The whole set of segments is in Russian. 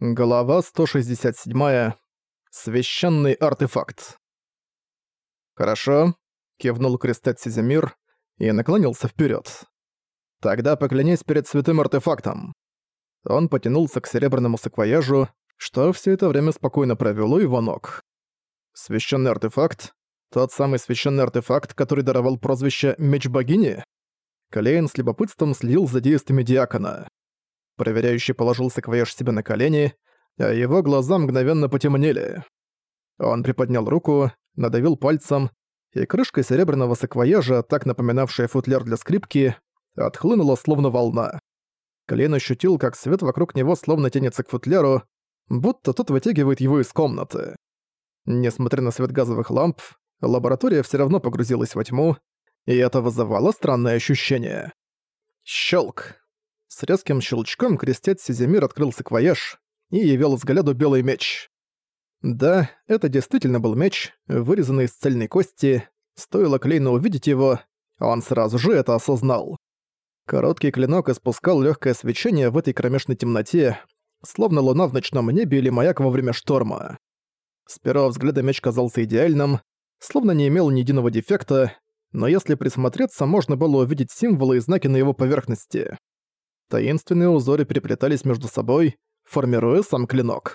Глава 167. Священный артефакт. «Хорошо», — кивнул Кристет Сиземир и наклонился вперед. «Тогда поклянись перед святым артефактом». Он потянулся к серебряному саквояжу, что все это время спокойно провел у его ног. Священный артефакт? Тот самый священный артефакт, который даровал прозвище «Меч богини»? Калейн с любопытством следил за действиями Диакона. Проверяющий положил саквояж себе на колени, а его глаза мгновенно потемнели. Он приподнял руку, надавил пальцем, и крышка серебряного саквояжа, так напоминавшая футляр для скрипки, отхлынула словно волна. Клейн ощутил, как свет вокруг него словно тянется к футляру, будто тот вытягивает его из комнаты. Несмотря на свет газовых ламп, лаборатория все равно погрузилась во тьму, и это вызывало странное ощущение. Щелк. С резким щелчком крестец Сиземир открыл саквояж и явил взгляду белый меч. Да, это действительно был меч, вырезанный из цельной кости. Стоило Клейну увидеть его, он сразу же это осознал. Короткий клинок испускал легкое свечение в этой кромешной темноте, словно луна в ночном небе или маяк во время шторма. С первого взгляда меч казался идеальным, словно не имел ни единого дефекта, но если присмотреться, можно было увидеть символы и знаки на его поверхности. Таинственные узоры переплетались между собой, формируя сам клинок.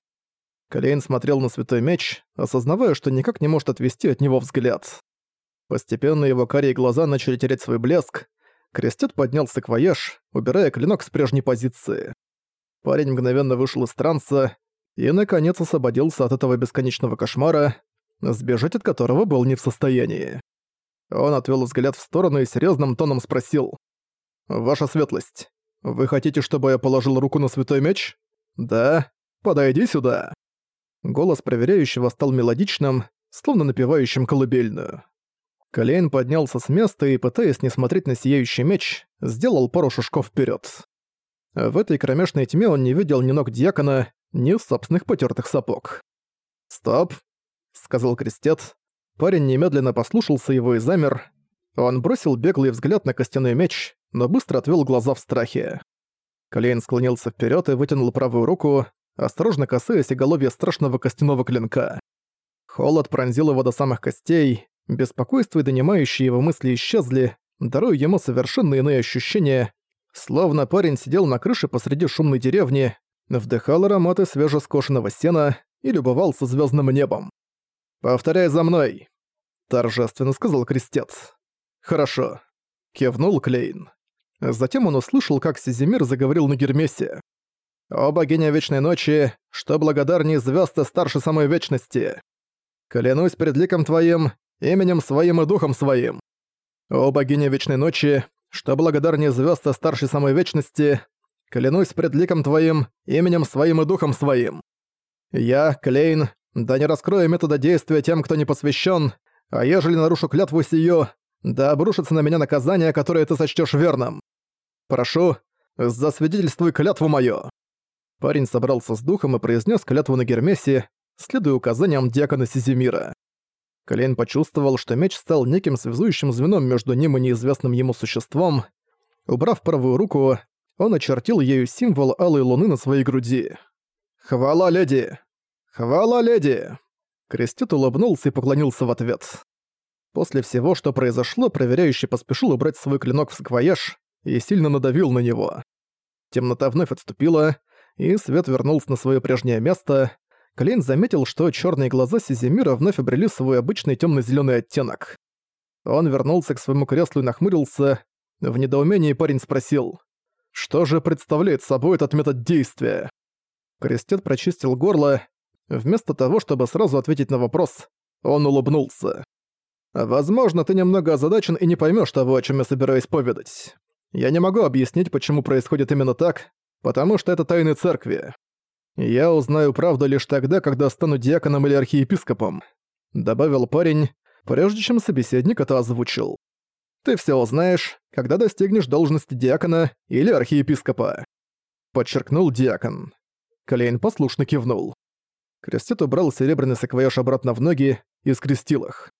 Калейн смотрел на святой меч, осознавая, что никак не может отвести от него взгляд. Постепенно его карие глаза начали терять свой блеск, крестет к воеж, убирая клинок с прежней позиции. Парень мгновенно вышел из транса и, наконец, освободился от этого бесконечного кошмара, сбежать от которого был не в состоянии. Он отвел взгляд в сторону и серьезным тоном спросил. «Ваша светлость, «Вы хотите, чтобы я положил руку на святой меч?» «Да. Подойди сюда». Голос проверяющего стал мелодичным, словно напевающим колыбельную. Калейн поднялся с места и, пытаясь не смотреть на сияющий меч, сделал пару шажков вперед. В этой кромешной тьме он не видел ни ног дьякона, ни собственных потертых сапог. «Стоп», — сказал крестец. Парень немедленно послушался его и замер. Он бросил беглый взгляд на костяной меч, но быстро отвел глаза в страхе. Клейн склонился вперед и вытянул правую руку, осторожно касаясь оголовья страшного костяного клинка. Холод пронзил его до самых костей, беспокойство и донимающие его мысли исчезли, даруя ему совершенно иные ощущения, словно парень сидел на крыше посреди шумной деревни, вдыхал ароматы свежескошенного сена и любовался звездным небом. «Повторяй за мной», — торжественно сказал крестец. «Хорошо», — кивнул Клейн. Затем он услышал, как Сизимир заговорил на Гермесе. «О богиня Вечной Ночи, что благодарней звезд и старше самой Вечности! Клянусь перед ликом Твоим, именем Своим и Духом Своим! О богиня Вечной Ночи, что благодарней звезд и старше самой Вечности! Клянусь пред ликом Твоим, именем Своим и Духом Своим! Я, Клейн, да не раскрою метода действия тем, кто не посвящен, а ежели нарушу клятву сию, да обрушится на меня наказание, которое ты сочтешь верным. Прошу, засвидетельствуй клятву мою. Парень собрался с духом и произнес клятву на Гермесе, следуя указаниям диакона Сизимира. Клейн почувствовал, что меч стал неким связующим звеном между ним и неизвестным ему существом. Убрав правую руку, он очертил ею символ алой луны на своей груди. «Хвала, леди! Хвала, леди!» Крестит улыбнулся и поклонился в ответ. После всего, что произошло, проверяющий поспешил убрать свой клинок в саквояж, и сильно надавил на него. Темнота вновь отступила, и свет вернулся на свое прежнее место. Клейн заметил, что черные глаза Сизимира вновь обрели свой обычный темно зеленый оттенок. Он вернулся к своему креслу и нахмурился. В недоумении парень спросил, что же представляет собой этот метод действия? Крестет прочистил горло. Вместо того, чтобы сразу ответить на вопрос, он улыбнулся. «Возможно, ты немного озадачен и не поймешь того, о чем я собираюсь поведать. Я не могу объяснить, почему происходит именно так, потому что это тайны церкви. Я узнаю правду лишь тогда, когда стану диаконом или архиепископом», — добавил парень, прежде чем собеседник это озвучил. «Ты все узнаешь, когда достигнешь должности диакона или архиепископа», — подчеркнул диакон. Клейн послушно кивнул. Крестит убрал серебряный саквояж обратно в ноги и скрестил их.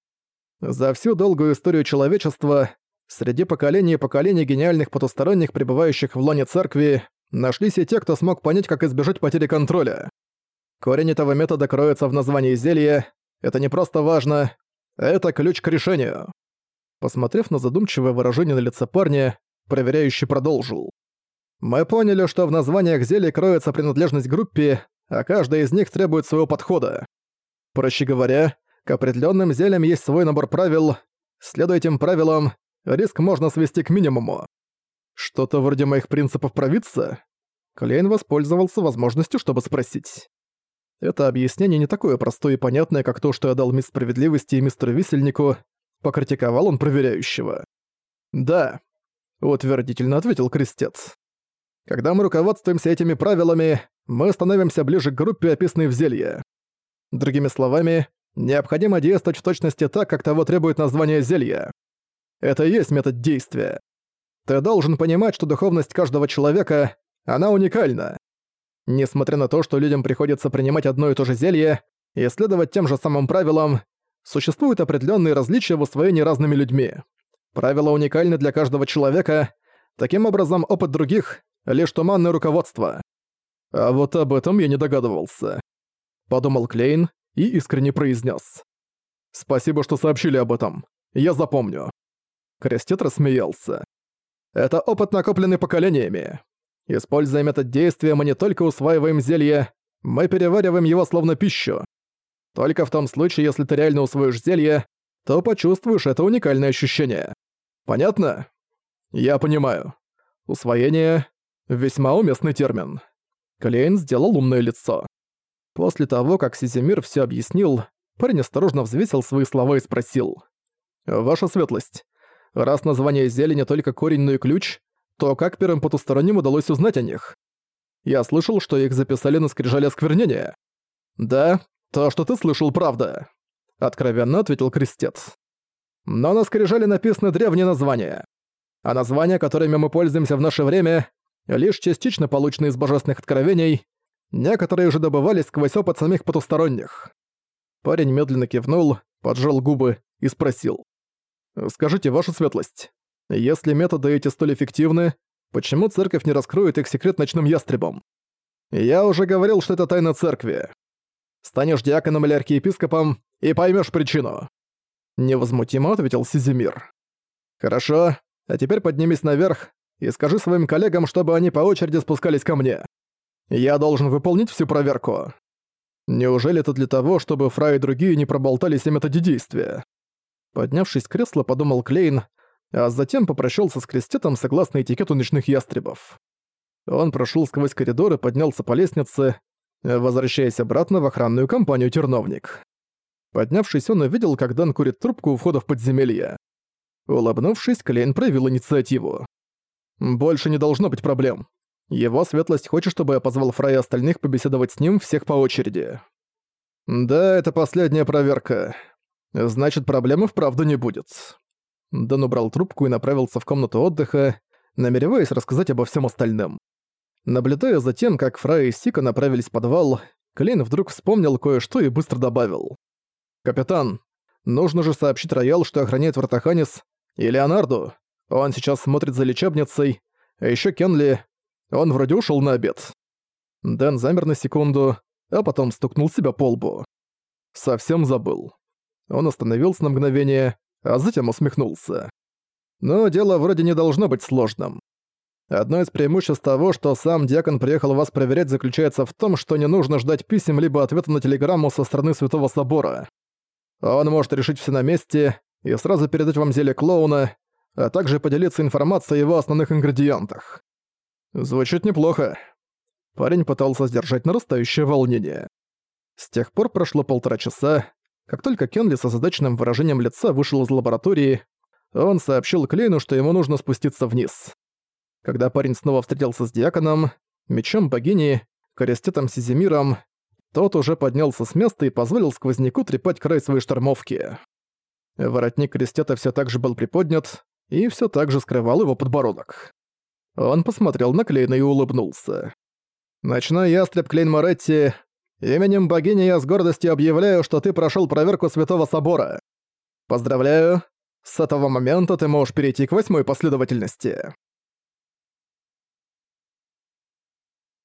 За всю долгую историю человечества Среди поколений и поколений гениальных потусторонних, пребывающих в лоне церкви, нашлись и те, кто смог понять, как избежать потери контроля. Корень этого метода кроется в названии зелья. Это не просто важно, это ключ к решению. Посмотрев на задумчивое выражение на лице парня, проверяющий продолжил. Мы поняли, что в названиях зелий кроется принадлежность группе, а каждая из них требует своего подхода. Проще говоря, к определенным зельям есть свой набор правил. Следуя этим правилам, риск можно свести к минимуму. Что-то вроде моих принципов провидца? Клейн воспользовался возможностью, чтобы спросить. Это объяснение не такое простое и понятное, как то, что я дал мисс Справедливости и мистеру Висельнику. Покритиковал он проверяющего. «Да», — утвердительно ответил Крестец. Когда мы руководствуемся этими правилами, мы становимся ближе к группе, описанной в зелье. Другими словами, необходимо действовать в точности так, как того требует название зелья. Это и есть метод действия. Ты должен понимать, что духовность каждого человека, она уникальна. Несмотря на то, что людям приходится принимать одно и то же зелье и следовать тем же самым правилам, существуют определенные различия в усвоении разными людьми. Правила уникальны для каждого человека, таким образом опыт других лишь туманное руководство. А вот об этом я не догадывался. Подумал Клейн и искренне произнес. Спасибо, что сообщили об этом. Я запомню. Крестет рассмеялся. Это опыт, накопленный поколениями. Используя метод действия, мы не только усваиваем зелье, мы перевариваем его словно пищу. Только в том случае, если ты реально усвоишь зелье, то почувствуешь это уникальное ощущение. Понятно? Я понимаю. Усвоение Весьма уместный термин. Клейн сделал умное лицо. После того, как Сизимир все объяснил, парень осторожно взвесил свои слова и спросил. «Ваша светлость, раз название зелья не только корень, но и ключ, то как первым потусторонним удалось узнать о них? Я слышал, что их записали на скрижале осквернения». «Да, то, что ты слышал, правда», — откровенно ответил Крестец. «Но на скрижале написаны древние названия. А названия, которыми мы пользуемся в наше время, лишь частично полученные из божественных откровений, некоторые уже добывались сквозь опыт самих потусторонних. Парень медленно кивнул, поджал губы и спросил. «Скажите, ваша светлость, если методы эти столь эффективны, почему церковь не раскроет их секрет ночным ястребом? Я уже говорил, что это тайна церкви. Станешь диаконом или архиепископом и поймешь причину». Невозмутимо ответил Сизимир. «Хорошо, а теперь поднимись наверх и скажи своим коллегам, чтобы они по очереди спускались ко мне. Я должен выполнить всю проверку. Неужели это для того, чтобы Фрай и другие не проболтались о методе действия? Поднявшись с кресла, подумал Клейн, а затем попрощался с крестетом согласно этикету ночных ястребов. Он прошел сквозь коридор и поднялся по лестнице, возвращаясь обратно в охранную компанию «Терновник». Поднявшись, он увидел, как Дан курит трубку у входа в подземелье. Улыбнувшись, Клейн проявил инициативу. Больше не должно быть проблем. Его светлость хочет, чтобы я позвал Фрая остальных побеседовать с ним всех по очереди. Да, это последняя проверка. Значит, проблемы вправду не будет. Дэн убрал трубку и направился в комнату отдыха, намереваясь рассказать обо всем остальном. Наблюдая за тем, как Фрай и Сика направились в подвал, Клейн вдруг вспомнил кое-что и быстро добавил. «Капитан, нужно же сообщить Роял, что охраняет Вартаханис, и Леонарду. Он сейчас смотрит за лечебницей, а ещё Кенли... Он вроде ушёл на обед. Дэн замер на секунду, а потом стукнул себя по лбу. Совсем забыл. Он остановился на мгновение, а затем усмехнулся. Но дело вроде не должно быть сложным. Одно из преимуществ того, что сам Диакон приехал вас проверять, заключается в том, что не нужно ждать писем либо ответа на телеграмму со стороны Святого Собора. Он может решить все на месте и сразу передать вам зелье клоуна, а также поделиться информацией о его основных ингредиентах. Звучит неплохо. Парень пытался сдержать нарастающее волнение. С тех пор прошло полтора часа. Как только Кенли со задачным выражением лица вышел из лаборатории, он сообщил Клейну, что ему нужно спуститься вниз. Когда парень снова встретился с Диаконом, мечом богини, корестетом Сизимиром, тот уже поднялся с места и позволил сквозняку трепать край своей штормовки. Воротник крестета все так же был приподнят, и все так же скрывал его подбородок. Он посмотрел на Клейна и улыбнулся. «Ночной ястреб Клейн Моретти, именем богини я с гордостью объявляю, что ты прошел проверку Святого Собора. Поздравляю, с этого момента ты можешь перейти к восьмой последовательности».